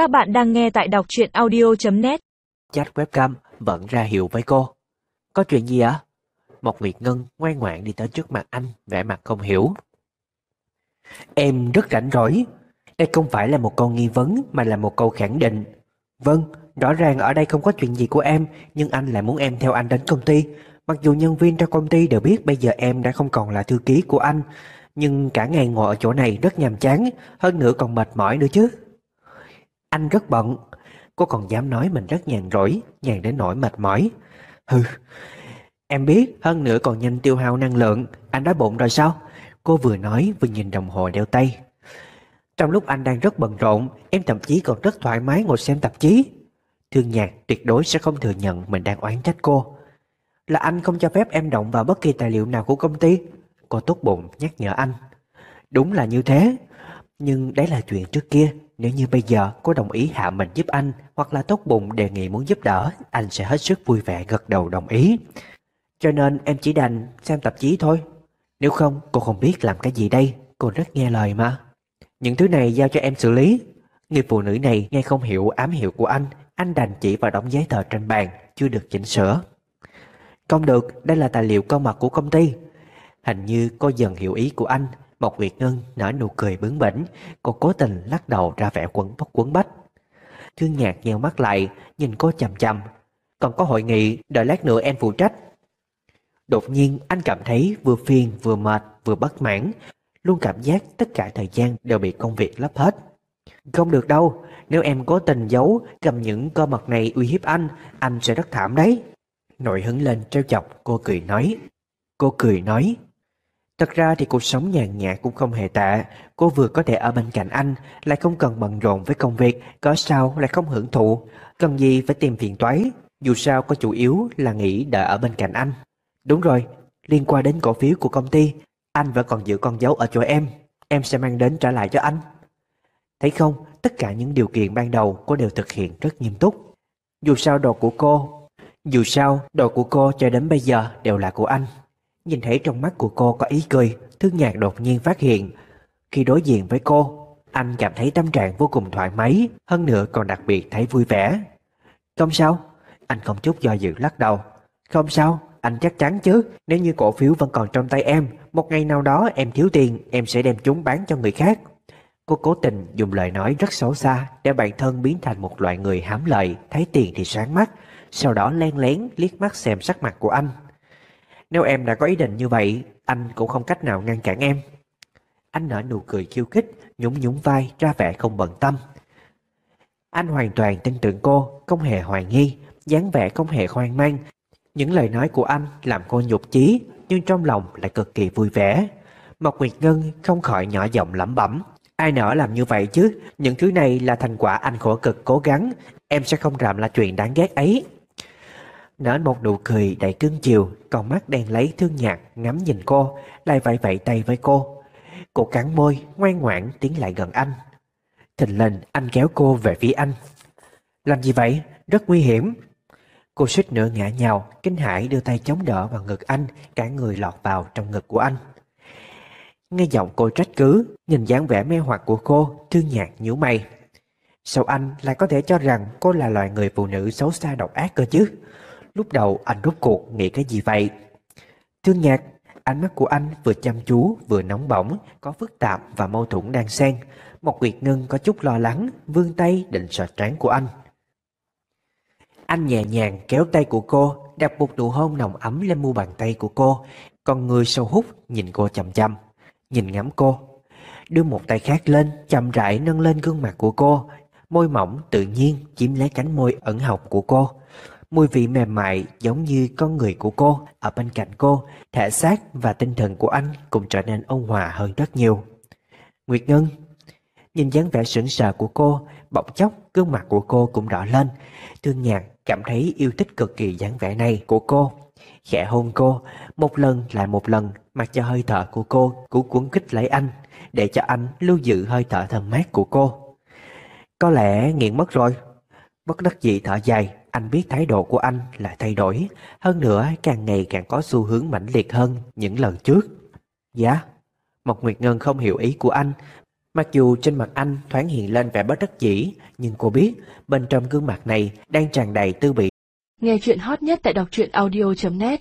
Các bạn đang nghe tại đọc truyện audio.net Chat webcam vẫn ra hiệu với cô. Có chuyện gì ạ? Một Nguyệt Ngân ngoan ngoãn đi tới trước mặt anh, vẻ mặt không hiểu. Em rất rảnh rỗi. Đây không phải là một câu nghi vấn mà là một câu khẳng định. Vâng, rõ ràng ở đây không có chuyện gì của em, nhưng anh lại muốn em theo anh đến công ty. Mặc dù nhân viên trong công ty đều biết bây giờ em đã không còn là thư ký của anh, nhưng cả ngày ngồi ở chỗ này rất nhàm chán, hơn nữa còn mệt mỏi nữa chứ. Anh rất bận. Cô còn dám nói mình rất nhàn rỗi, nhàn đến nỗi mệt mỏi. Hừ, em biết, hơn nữa còn nhanh tiêu hao năng lượng. Anh đói bụng rồi sao? Cô vừa nói vừa nhìn đồng hồ đeo tay. Trong lúc anh đang rất bận rộn, em thậm chí còn rất thoải mái ngồi xem tạp chí. Thương nhạc tuyệt đối sẽ không thừa nhận mình đang oán trách cô. Là anh không cho phép em động vào bất kỳ tài liệu nào của công ty. Cô tốt bụng nhắc nhở anh. Đúng là như thế. Nhưng đấy là chuyện trước kia. Nếu như bây giờ cô đồng ý hạ mình giúp anh hoặc là tốt bụng đề nghị muốn giúp đỡ, anh sẽ hết sức vui vẻ gật đầu đồng ý. Cho nên em chỉ đành xem tạp chí thôi. Nếu không, cô không biết làm cái gì đây. Cô rất nghe lời mà. Những thứ này giao cho em xử lý. Người phụ nữ này nghe không hiểu ám hiệu của anh, anh đành chỉ vào đóng giấy tờ trên bàn, chưa được chỉnh sửa. Không được, đây là tài liệu cơ mật của công ty. Hình như cô dần hiểu ý của anh, Mộc Nguyệt Ngân nở nụ cười bướng bỉnh, cô cố tình lắc đầu ra vẻ quấn bóc quấn bách. Thương nhạc nheo mắt lại, nhìn cô chầm chầm. Còn có hội nghị, đợi lát nữa em phụ trách. Đột nhiên anh cảm thấy vừa phiền vừa mệt vừa bất mãn, luôn cảm giác tất cả thời gian đều bị công việc lấp hết. Không được đâu, nếu em cố tình giấu cầm những cơ mật này uy hiếp anh, anh sẽ rất thảm đấy. Nội hứng lên trêu chọc, cô cười nói. Cô cười nói, Thật ra thì cuộc sống nhàn nhạt cũng không hề tệ. Cô vừa có thể ở bên cạnh anh, Lại không cần bận rộn với công việc, Có sao lại không hưởng thụ. Cần gì phải tìm phiền toái, Dù sao có chủ yếu là nghĩ đợi ở bên cạnh anh. Đúng rồi, Liên quan đến cổ phiếu của công ty, Anh vẫn còn giữ con dấu ở chỗ em. Em sẽ mang đến trả lại cho anh. Thấy không, Tất cả những điều kiện ban đầu cô đều thực hiện rất nghiêm túc. Dù sao đồ của cô, Dù sao đồ của cô cho đến bây giờ đều là của anh. Nhìn thấy trong mắt của cô có ý cười, Thương Nhạc đột nhiên phát hiện. Khi đối diện với cô, anh cảm thấy tâm trạng vô cùng thoải mái, hơn nữa còn đặc biệt thấy vui vẻ. Không sao, anh không chút do dự lắc đầu. Không sao, anh chắc chắn chứ, nếu như cổ phiếu vẫn còn trong tay em, một ngày nào đó em thiếu tiền, em sẽ đem chúng bán cho người khác. Cô cố tình dùng lời nói rất xấu xa để bản thân biến thành một loại người hám lợi, thấy tiền thì sáng mắt, sau đó len lén liếc mắt xem sắc mặt của anh. Nếu em đã có ý định như vậy, anh cũng không cách nào ngăn cản em. Anh nở nụ cười khiêu khích, nhún nhún vai ra vẻ không bận tâm. Anh hoàn toàn tin tưởng cô, không hề hoài nghi, dáng vẻ không hề hoang mang. Những lời nói của anh làm cô nhục chí, nhưng trong lòng lại cực kỳ vui vẻ. Mộc Nguyệt Ngân không khỏi nhỏ giọng lẩm bẩm. Ai nỡ làm như vậy chứ, những thứ này là thành quả anh khổ cực cố gắng, em sẽ không làm là chuyện đáng ghét ấy. Nở một nụ cười đầy cưng chiều, Còn mắt đen lấy thương nhạt ngắm nhìn cô, Lại vẫy vẫy tay với cô. Cô cắn môi, ngoan ngoãn tiến lại gần anh. Thình lình, anh kéo cô về phía anh. Làm gì vậy? Rất nguy hiểm. Cô suýt nữa ngã nhào, Kinh hãi đưa tay chống đỡ vào ngực anh, Cả người lọt vào trong ngực của anh. Nghe giọng cô trách cứ, Nhìn dáng vẻ mê hoặc của cô, Thương nhạc nhíu mày. Sao anh lại có thể cho rằng cô là loài người phụ nữ xấu xa độc ác cơ chứ? Lúc đầu anh rốt cuộc nghĩ cái gì vậy? Thương nhạc, ánh mắt của anh vừa chăm chú vừa nóng bỏng, có phức tạp và mâu thuẫn đang xen. Một Nguyệt Ngân có chút lo lắng, vươn tay định sờ trán của anh. Anh nhẹ nhàng kéo tay của cô, đặt một nụ hôn nồng ấm lên mu bàn tay của cô, còn người sâu hút nhìn cô chầm chầm, nhìn ngắm cô. Đưa một tay khác lên, chậm rãi nâng lên gương mặt của cô, môi mỏng tự nhiên chiếm lấy cánh môi ẩn học của cô. Mùi vị mềm mại giống như con người của cô ở bên cạnh cô, thể xác và tinh thần của anh cũng trở nên ôn hòa hơn rất nhiều. Nguyệt Ngân Nhìn dáng vẻ sững sờ của cô, bỗng chốc gương mặt của cô cũng đỏ lên. Thương nhạc cảm thấy yêu thích cực kỳ dáng vẻ này của cô. Khẽ hôn cô, một lần lại một lần, mặc cho hơi thở của cô cũng cuốn kích lấy anh, để cho anh lưu giữ hơi thở thơm mát của cô. Có lẽ nghiện mất rồi. Bất đắc dĩ thở dài, anh biết thái độ của anh lại thay đổi, hơn nữa càng ngày càng có xu hướng mãnh liệt hơn những lần trước. Dạ, Mộc Nguyệt Ngân không hiểu ý của anh, Mặc dù trên mặt anh thoáng hiện lên vẻ bất đắc dĩ, nhưng cô biết bên trong gương mặt này đang tràn đầy tư bị. Nghe chuyện hot nhất tại đọc truyện audio.net